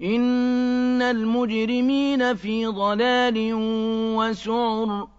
إِنَّ الْمُجْرِمِينَ فِي ضَلَالٍ وَسُعُرٍ